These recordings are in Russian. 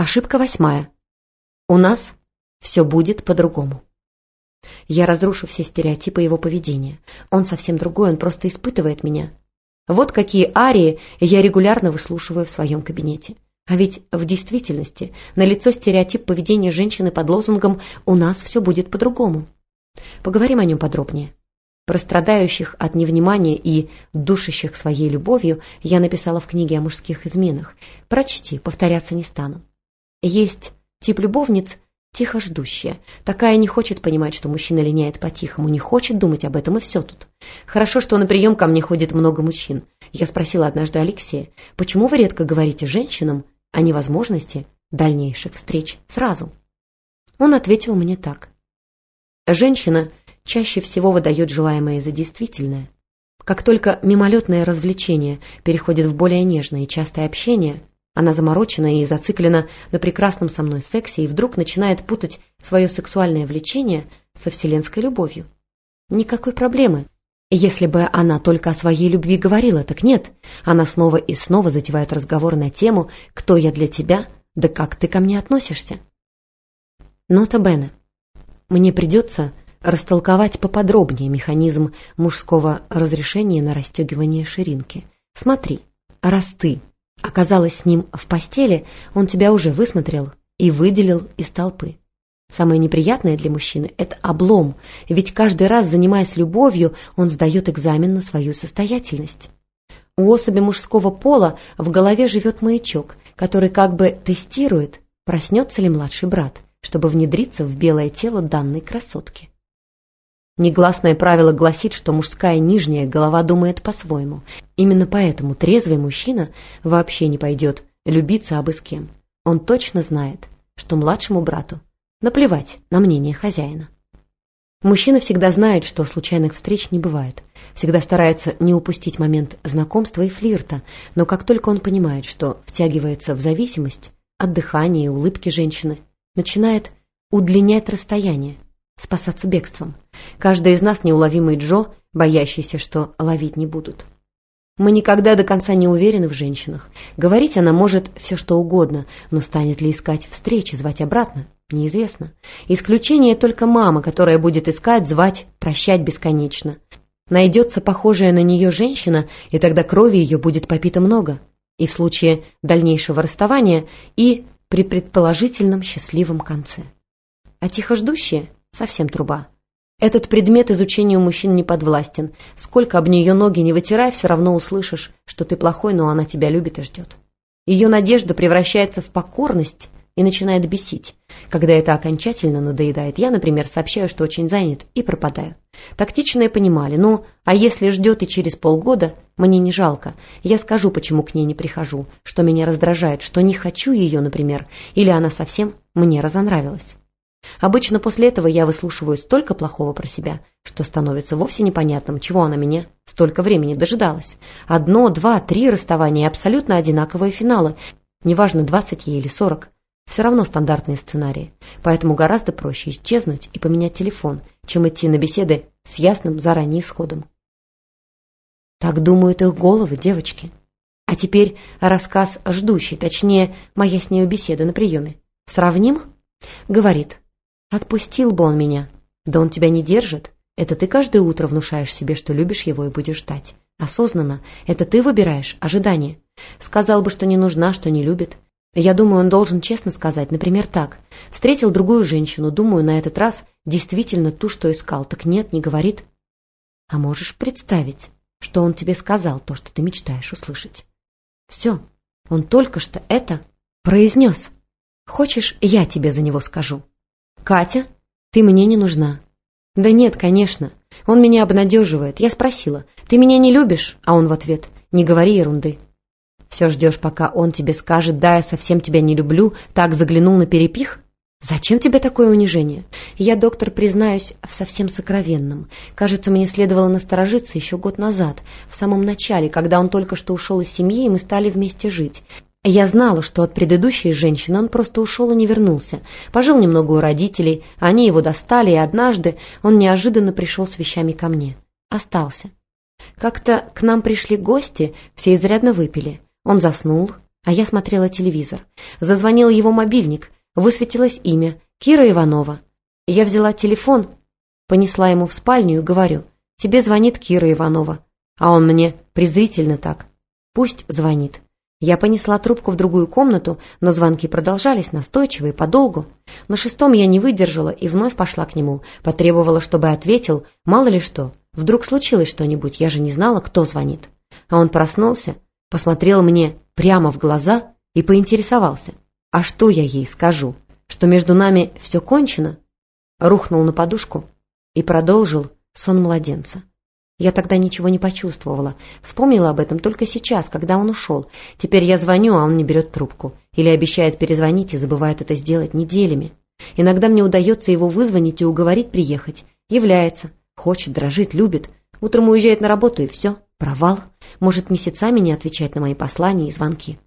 Ошибка восьмая. У нас все будет по-другому. Я разрушу все стереотипы его поведения. Он совсем другой, он просто испытывает меня. Вот какие арии я регулярно выслушиваю в своем кабинете. А ведь в действительности налицо стереотип поведения женщины под лозунгом «у нас все будет по-другому». Поговорим о нем подробнее. Про страдающих от невнимания и душащих своей любовью я написала в книге о мужских изменах. Прочти, повторяться не стану. Есть тип любовниц тихо ждущая. Такая не хочет понимать, что мужчина линяет по-тихому, не хочет думать об этом, и все тут. Хорошо, что на прием ко мне ходит много мужчин. Я спросила однажды Алексея, почему вы редко говорите женщинам о невозможности дальнейших встреч сразу. Он ответил мне так. Женщина чаще всего выдает желаемое за действительное. Как только мимолетное развлечение переходит в более нежное и частое общение, она заморочена и зациклена на прекрасном со мной сексе и вдруг начинает путать свое сексуальное влечение со вселенской любовью. Никакой проблемы, если бы она только о своей любви говорила, так нет. Она снова и снова затевает разговор на тему «Кто я для тебя? Да как ты ко мне относишься?» Нота Бене. Мне придется растолковать поподробнее механизм мужского разрешения на расстегивание ширинки. Смотри, раз ты оказалась с ним в постели, он тебя уже высмотрел и выделил из толпы. Самое неприятное для мужчины – это облом, ведь каждый раз, занимаясь любовью, он сдает экзамен на свою состоятельность. У особи мужского пола в голове живет маячок, который как бы тестирует, проснется ли младший брат, чтобы внедриться в белое тело данной красотки. Негласное правило гласит, что мужская нижняя голова думает по-своему. Именно поэтому трезвый мужчина вообще не пойдет любиться абы с кем. Он точно знает, что младшему брату Наплевать на мнение хозяина. Мужчина всегда знает, что случайных встреч не бывает. Всегда старается не упустить момент знакомства и флирта, но как только он понимает, что втягивается в зависимость от дыхания и улыбки женщины, начинает удлинять расстояние, спасаться бегством. Каждый из нас неуловимый Джо, боящийся, что ловить не будут. Мы никогда до конца не уверены в женщинах. Говорить она может все что угодно, но станет ли искать встречи, звать обратно? Неизвестно. Исключение только мама, которая будет искать, звать, прощать бесконечно. Найдется похожая на нее женщина, и тогда крови ее будет попито много. И в случае дальнейшего расставания, и при предположительном счастливом конце. А тихождущая — совсем труба. Этот предмет изучению мужчин не подвластен. Сколько об нее ноги не вытирай, все равно услышишь, что ты плохой, но она тебя любит и ждет. Ее надежда превращается в покорность и начинает бесить. Когда это окончательно надоедает, я, например, сообщаю, что очень занят, и пропадаю. Тактичные понимали, ну, а если ждет и через полгода, мне не жалко. Я скажу, почему к ней не прихожу, что меня раздражает, что не хочу ее, например, или она совсем мне разонравилась. Обычно после этого я выслушиваю столько плохого про себя, что становится вовсе непонятным, чего она меня столько времени дожидалась. Одно, два, три расставания и абсолютно одинаковые финалы. Неважно, двадцать ей или сорок. Все равно стандартные сценарии, поэтому гораздо проще исчезнуть и поменять телефон, чем идти на беседы с ясным заранее исходом. Так думают их головы, девочки. А теперь рассказ ждущий, точнее, моя с нею беседа на приеме. Сравним? Говорит. Отпустил бы он меня. Да он тебя не держит. Это ты каждое утро внушаешь себе, что любишь его и будешь ждать. Осознанно. Это ты выбираешь ожидание. Сказал бы, что не нужна, что не любит. Я думаю, он должен честно сказать, например, так. Встретил другую женщину, думаю, на этот раз действительно ту, что искал. Так нет, не говорит. А можешь представить, что он тебе сказал то, что ты мечтаешь услышать? Все, он только что это произнес. Хочешь, я тебе за него скажу? Катя, ты мне не нужна. Да нет, конечно. Он меня обнадеживает. Я спросила, ты меня не любишь? А он в ответ, не говори ерунды. Все ждешь, пока он тебе скажет «да, я совсем тебя не люблю», так заглянул на перепих? Зачем тебе такое унижение? Я, доктор, признаюсь в совсем сокровенном. Кажется, мне следовало насторожиться еще год назад, в самом начале, когда он только что ушел из семьи, и мы стали вместе жить. Я знала, что от предыдущей женщины он просто ушел и не вернулся. Пожил немного у родителей, они его достали, и однажды он неожиданно пришел с вещами ко мне. Остался. Как-то к нам пришли гости, все изрядно выпили. Он заснул, а я смотрела телевизор. Зазвонил его мобильник, высветилось имя — Кира Иванова. Я взяла телефон, понесла ему в спальню и говорю, «Тебе звонит Кира Иванова». А он мне презрительно так. «Пусть звонит». Я понесла трубку в другую комнату, но звонки продолжались настойчиво и подолгу. На шестом я не выдержала и вновь пошла к нему, потребовала, чтобы ответил, мало ли что. Вдруг случилось что-нибудь, я же не знала, кто звонит. А он проснулся, посмотрел мне прямо в глаза и поинтересовался. «А что я ей скажу? Что между нами все кончено?» Рухнул на подушку и продолжил сон младенца. Я тогда ничего не почувствовала. Вспомнила об этом только сейчас, когда он ушел. Теперь я звоню, а он не берет трубку. Или обещает перезвонить и забывает это сделать неделями. Иногда мне удается его вызвонить и уговорить приехать. Является. Хочет, дрожит, любит. Утром уезжает на работу и все. Провал. Может месяцами не отвечать на мои послания и звонки.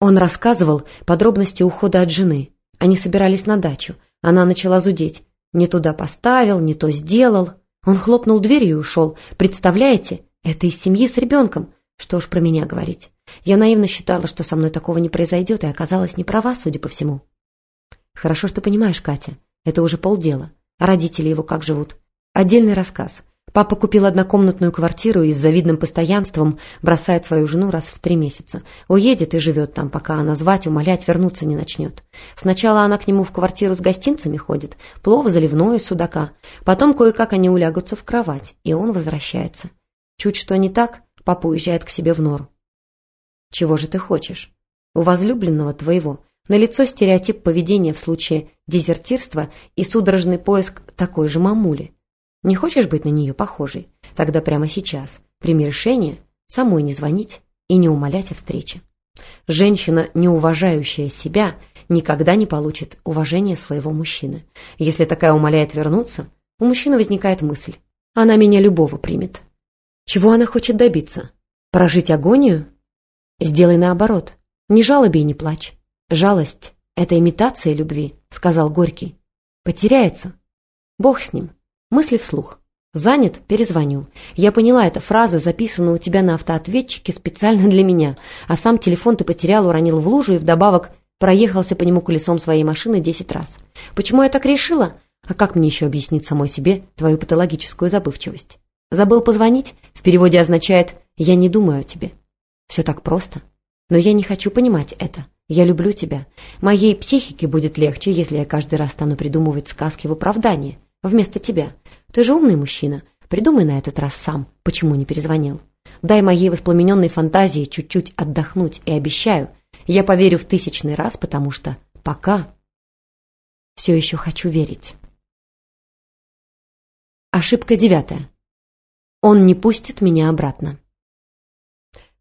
Он рассказывал подробности ухода от жены. Они собирались на дачу. Она начала зудеть. Не туда поставил, не то сделал. Он хлопнул дверью и ушел. Представляете, это из семьи с ребенком. Что уж про меня говорить. Я наивно считала, что со мной такого не произойдет, и оказалась не права, судя по всему. Хорошо, что понимаешь, Катя. Это уже полдела. А родители его как живут? Отдельный рассказ. Папа купил однокомнатную квартиру и с завидным постоянством бросает свою жену раз в три месяца. Уедет и живет там, пока она звать, умолять, вернуться не начнет. Сначала она к нему в квартиру с гостинцами ходит, плов заливное, судака. Потом кое-как они улягутся в кровать, и он возвращается. Чуть что не так, папа уезжает к себе в нору. Чего же ты хочешь? У возлюбленного твоего на лицо стереотип поведения в случае дезертирства и судорожный поиск такой же мамули. Не хочешь быть на нее похожей? Тогда прямо сейчас прими решение самой не звонить и не умолять о встрече. Женщина, не уважающая себя, никогда не получит уважения своего мужчины. Если такая умоляет вернуться, у мужчины возникает мысль. Она меня любого примет. Чего она хочет добиться? Прожить агонию? Сделай наоборот. Не жалоби и не плачь. Жалость — это имитация любви, сказал Горький. Потеряется. Бог с ним. Мысли вслух. «Занят? Перезвоню». Я поняла, эта фраза записана у тебя на автоответчике специально для меня, а сам телефон ты потерял, уронил в лужу и вдобавок проехался по нему колесом своей машины десять раз. Почему я так решила? А как мне еще объяснить самой себе твою патологическую забывчивость? Забыл позвонить? В переводе означает «я не думаю о тебе». Все так просто. Но я не хочу понимать это. Я люблю тебя. Моей психике будет легче, если я каждый раз стану придумывать сказки в оправдание вместо тебя. Ты же умный мужчина. Придумай на этот раз сам, почему не перезвонил. Дай моей воспламененной фантазии чуть-чуть отдохнуть и обещаю, я поверю в тысячный раз, потому что пока все еще хочу верить. Ошибка девятая. Он не пустит меня обратно.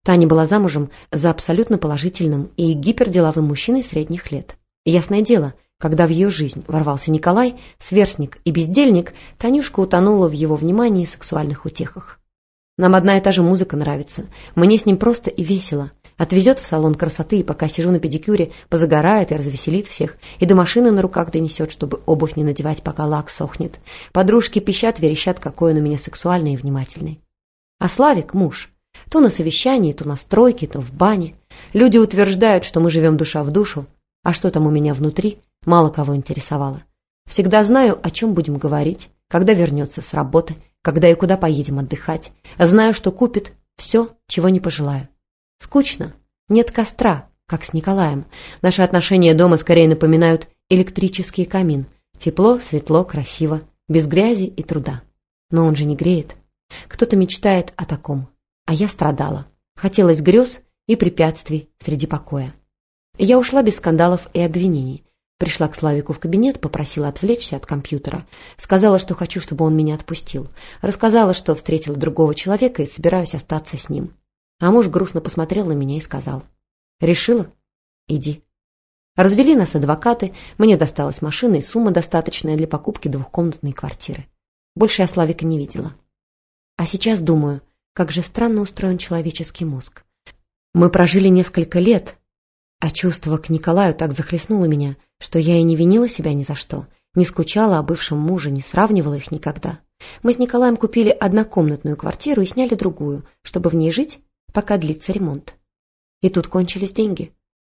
Таня была замужем за абсолютно положительным и гиперделовым мужчиной средних лет. Ясное дело, когда в ее жизнь ворвался Николай, сверстник и бездельник, Танюшка утонула в его внимании и сексуальных утехах. «Нам одна и та же музыка нравится. Мне с ним просто и весело. Отвезет в салон красоты, и пока сижу на педикюре, позагорает и развеселит всех, и до машины на руках донесет, чтобы обувь не надевать, пока лак сохнет. Подружки пищат, верещат, какой он у меня сексуальный и внимательный. А Славик — муж. То на совещании, то на стройке, то в бане. Люди утверждают, что мы живем душа в душу, а что там у меня внутри, мало кого интересовало. Всегда знаю, о чем будем говорить, когда вернется с работы, когда и куда поедем отдыхать. Знаю, что купит все, чего не пожелаю. Скучно. Нет костра, как с Николаем. Наши отношения дома скорее напоминают электрический камин. Тепло, светло, красиво, без грязи и труда. Но он же не греет. Кто-то мечтает о таком. А я страдала. Хотелось грез и препятствий среди покоя. Я ушла без скандалов и обвинений. Пришла к Славику в кабинет, попросила отвлечься от компьютера. Сказала, что хочу, чтобы он меня отпустил. Рассказала, что встретила другого человека и собираюсь остаться с ним. А муж грустно посмотрел на меня и сказал. «Решила? Иди». Развели нас адвокаты, мне досталась машина и сумма достаточная для покупки двухкомнатной квартиры. Больше я Славика не видела. А сейчас думаю, как же странно устроен человеческий мозг. Мы прожили несколько лет, а чувство к Николаю так захлестнуло меня, что я и не винила себя ни за что, не скучала о бывшем муже, не сравнивала их никогда. Мы с Николаем купили однокомнатную квартиру и сняли другую, чтобы в ней жить, пока длится ремонт. И тут кончились деньги.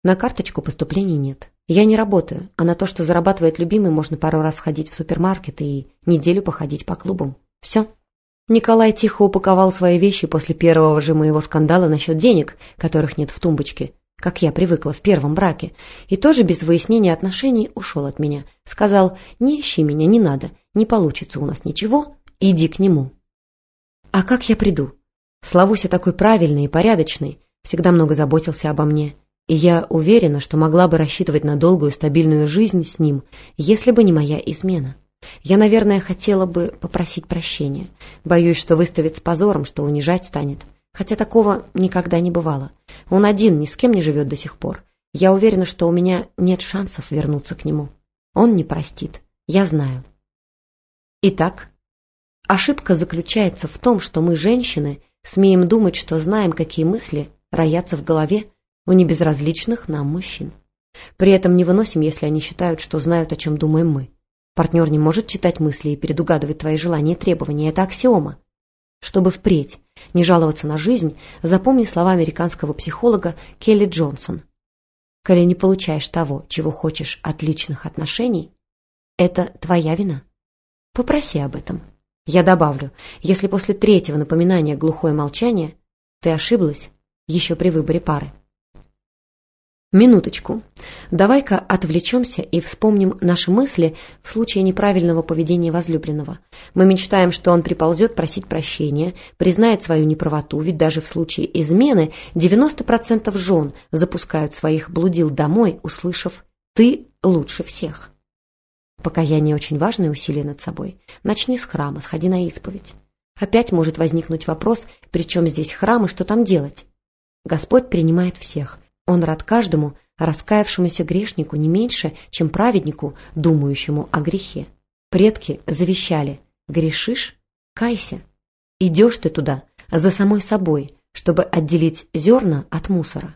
На карточку поступлений нет. Я не работаю, а на то, что зарабатывает любимый, можно пару раз ходить в супермаркет и неделю походить по клубам. Все. Николай тихо упаковал свои вещи после первого же моего скандала насчет денег, которых нет в тумбочке, как я привыкла в первом браке, и тоже без выяснения отношений ушел от меня. Сказал, не ищи меня, не надо, не получится у нас ничего, иди к нему. А как я приду? Славуся такой правильный и порядочный, всегда много заботился обо мне. И я уверена, что могла бы рассчитывать на долгую стабильную жизнь с ним, если бы не моя измена. Я, наверное, хотела бы попросить прощения. Боюсь, что выставит с позором, что унижать станет. Хотя такого никогда не бывало. Он один, ни с кем не живет до сих пор. Я уверена, что у меня нет шансов вернуться к нему. Он не простит. Я знаю. Итак, ошибка заключается в том, что мы, женщины, смеем думать, что знаем, какие мысли роятся в голове у небезразличных нам мужчин. При этом не выносим, если они считают, что знают, о чем думаем мы. Партнер не может читать мысли и предугадывать твои желания и требования. Это аксиома. Чтобы впредь не жаловаться на жизнь, запомни слова американского психолога Келли Джонсон. Коли не получаешь того, чего хочешь от личных отношений, это твоя вина. Попроси об этом. Я добавлю, если после третьего напоминания глухое молчание, ты ошиблась еще при выборе пары. Минуточку. Давай-ка отвлечемся и вспомним наши мысли в случае неправильного поведения возлюбленного. Мы мечтаем, что он приползет просить прощения, признает свою неправоту, ведь даже в случае измены 90% жен запускают своих блудил домой, услышав «ты лучше всех». Покаяние очень важное усилие над собой. Начни с храма, сходи на исповедь. Опять может возникнуть вопрос, при чем здесь храм и что там делать? Господь принимает всех – он рад каждому раскаявшемуся грешнику не меньше, чем праведнику, думающему о грехе. Предки завещали «Грешишь? Кайся! Идешь ты туда, за самой собой, чтобы отделить зерна от мусора».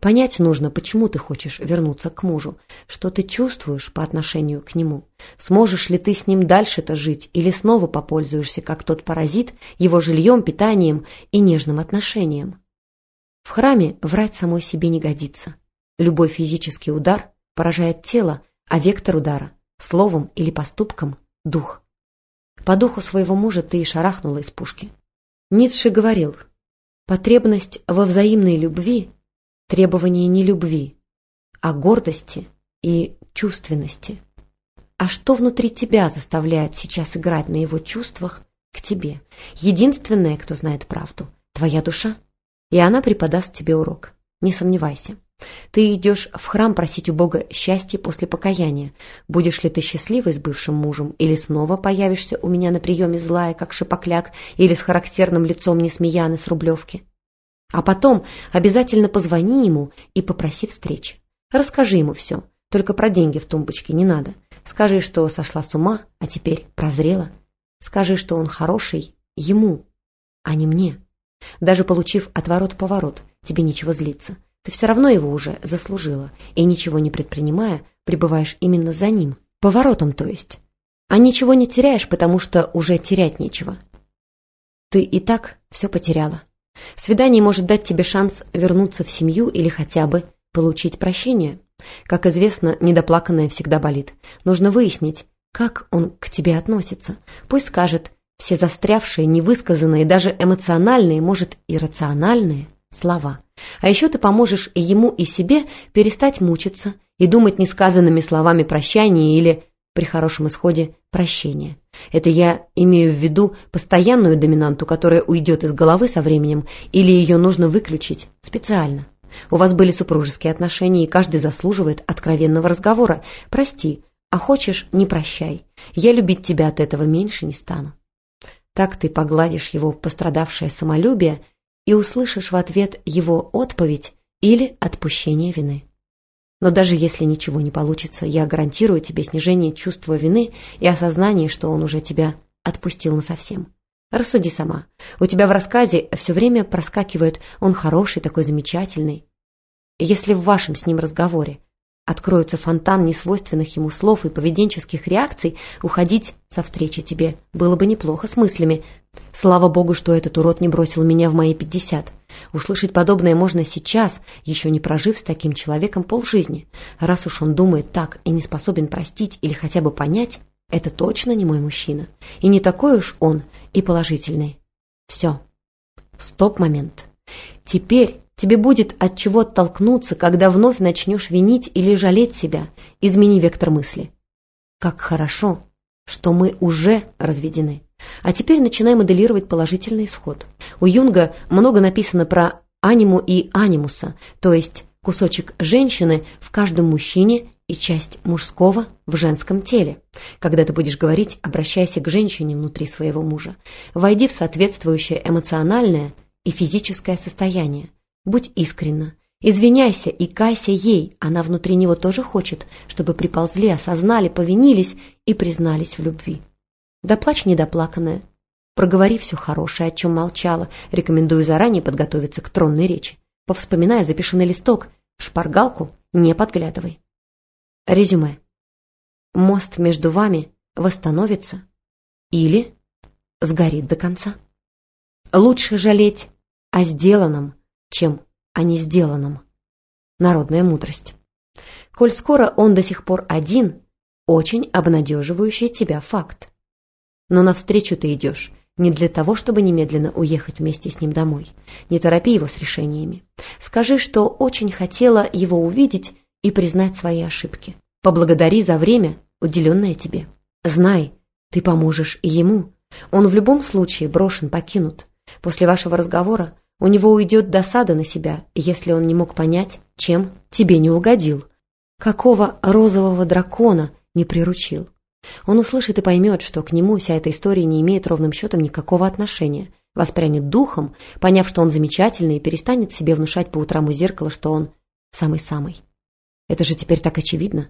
Понять нужно, почему ты хочешь вернуться к мужу, что ты чувствуешь по отношению к нему. Сможешь ли ты с ним дальше-то жить или снова попользуешься, как тот паразит, его жильем, питанием и нежным отношением. В храме врать самой себе не годится. Любой физический удар поражает тело, а вектор удара – словом или поступком – дух. По духу своего мужа ты и шарахнула из пушки. Ницше говорил, потребность во взаимной любви – требование не любви, а гордости и чувственности. А что внутри тебя заставляет сейчас играть на его чувствах к тебе? Единственное, кто знает правду – твоя душа и она преподаст тебе урок. Не сомневайся. Ты идешь в храм просить у Бога счастья после покаяния. Будешь ли ты счастливой с бывшим мужем, или снова появишься у меня на приеме злая, как шипокляк, или с характерным лицом несмеяны с Рублевки? А потом обязательно позвони ему и попроси встречи. Расскажи ему все, только про деньги в тумбочке не надо. Скажи, что сошла с ума, а теперь прозрела. Скажи, что он хороший ему, а не мне. Даже получив отворот-поворот, тебе нечего злиться. Ты все равно его уже заслужила, и ничего не предпринимая, пребываешь именно за ним. Поворотом, то есть. А ничего не теряешь, потому что уже терять нечего. Ты и так все потеряла. Свидание может дать тебе шанс вернуться в семью или хотя бы получить прощение. Как известно, недоплаканное всегда болит. Нужно выяснить, как он к тебе относится. Пусть скажет все застрявшие, невысказанные, даже эмоциональные, может, иррациональные слова. А еще ты поможешь и ему, и себе перестать мучиться и думать несказанными словами прощания или, при хорошем исходе, прощения. Это я имею в виду постоянную доминанту, которая уйдет из головы со временем, или ее нужно выключить специально. У вас были супружеские отношения, и каждый заслуживает откровенного разговора. Прости, а хочешь – не прощай. Я любить тебя от этого меньше не стану. Так ты погладишь его пострадавшее самолюбие и услышишь в ответ его отповедь или отпущение вины. Но даже если ничего не получится, я гарантирую тебе снижение чувства вины и осознание, что он уже тебя отпустил насовсем. Рассуди сама. У тебя в рассказе все время проскакивает «он хороший, такой замечательный». Если в вашем с ним разговоре откроется фонтан несвойственных ему слов и поведенческих реакций, уходить со встречи тебе было бы неплохо с мыслями. Слава богу, что этот урод не бросил меня в мои пятьдесят. Услышать подобное можно сейчас, еще не прожив с таким человеком полжизни. Раз уж он думает так и не способен простить или хотя бы понять, это точно не мой мужчина. И не такой уж он и положительный. Все. Стоп-момент. Теперь тебе будет от чего оттолкнуться, когда вновь начнешь винить или жалеть себя. Измени вектор мысли. Как хорошо, что мы уже разведены. А теперь начинай моделировать положительный исход. У Юнга много написано про аниму и анимуса, то есть кусочек женщины в каждом мужчине и часть мужского в женском теле. Когда ты будешь говорить, обращайся к женщине внутри своего мужа. Войди в соответствующее эмоциональное и физическое состояние. Будь искренна. Извиняйся и кайся ей, она внутри него тоже хочет, чтобы приползли, осознали, повинились и признались в любви. Доплачь недоплаканное. Проговори все хорошее, о чем молчала. Рекомендую заранее подготовиться к тронной речи. Повспоминая, запиши на листок. Шпаргалку не подглядывай. Резюме. Мост между вами восстановится или сгорит до конца. Лучше жалеть о сделанном, чем о не сделанном. Народная мудрость. Коль скоро он до сих пор один, очень обнадеживающий тебя факт. Но навстречу ты идешь не для того, чтобы немедленно уехать вместе с ним домой. Не торопи его с решениями. Скажи, что очень хотела его увидеть и признать свои ошибки. Поблагодари за время, уделенное тебе. Знай, ты поможешь и ему. Он в любом случае брошен, покинут. После вашего разговора у него уйдет досада на себя, если он не мог понять, чем тебе не угодил. Какого розового дракона не приручил. Он услышит и поймет, что к нему вся эта история не имеет ровным счетом никакого отношения. Воспрянет духом, поняв, что он замечательный, и перестанет себе внушать по утрам у зеркала, что он самый-самый. Это же теперь так очевидно.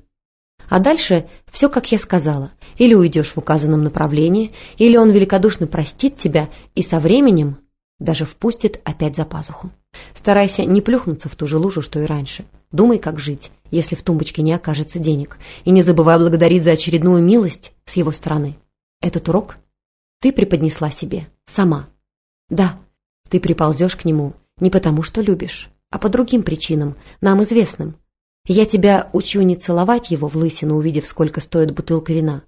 А дальше все, как я сказала. Или уйдешь в указанном направлении, или он великодушно простит тебя и со временем даже впустит опять за пазуху. Старайся не плюхнуться в ту же лужу, что и раньше. Думай, как жить, если в тумбочке не окажется денег. И не забывай благодарить за очередную милость с его стороны. Этот урок ты преподнесла себе сама. Да, ты приползешь к нему не потому, что любишь, а по другим причинам, нам известным. Я тебя учу не целовать его в лысину, увидев, сколько стоит бутылка вина,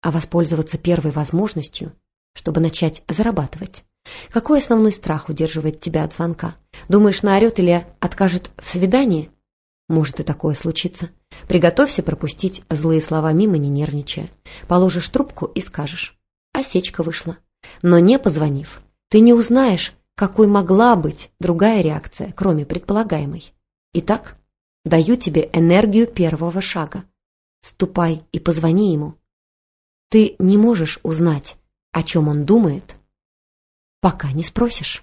а воспользоваться первой возможностью, чтобы начать зарабатывать. Какой основной страх удерживает тебя от звонка? Думаешь, наорет или откажет в свидании? Может и такое случиться. Приготовься пропустить злые слова мимо, не нервничая. Положишь трубку и скажешь. Осечка вышла. Но не позвонив, ты не узнаешь, какой могла быть другая реакция, кроме предполагаемой. Итак, даю тебе энергию первого шага. Ступай и позвони ему. Ты не можешь узнать, о чем он думает, пока не спросишь.